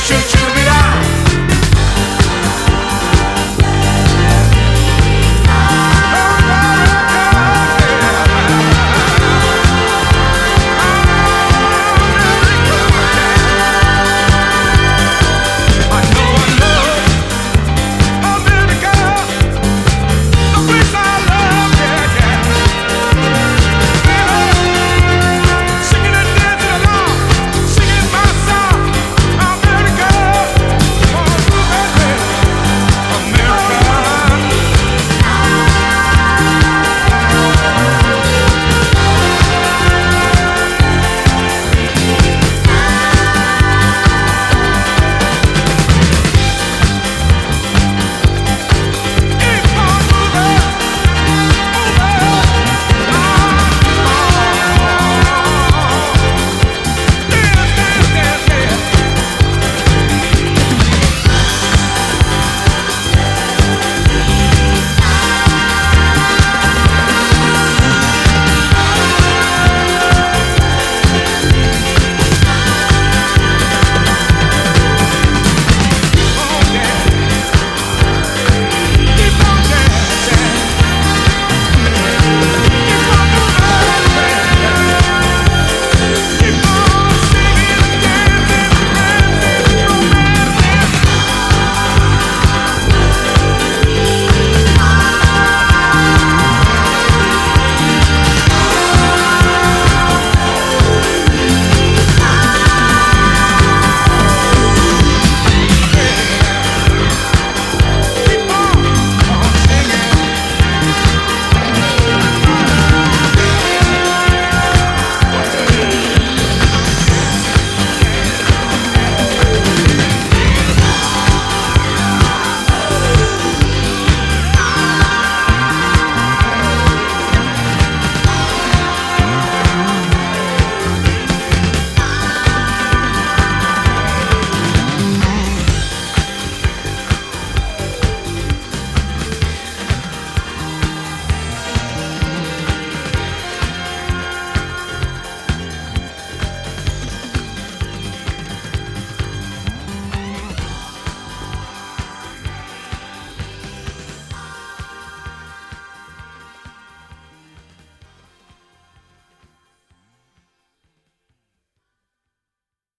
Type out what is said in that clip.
shoot, shoot.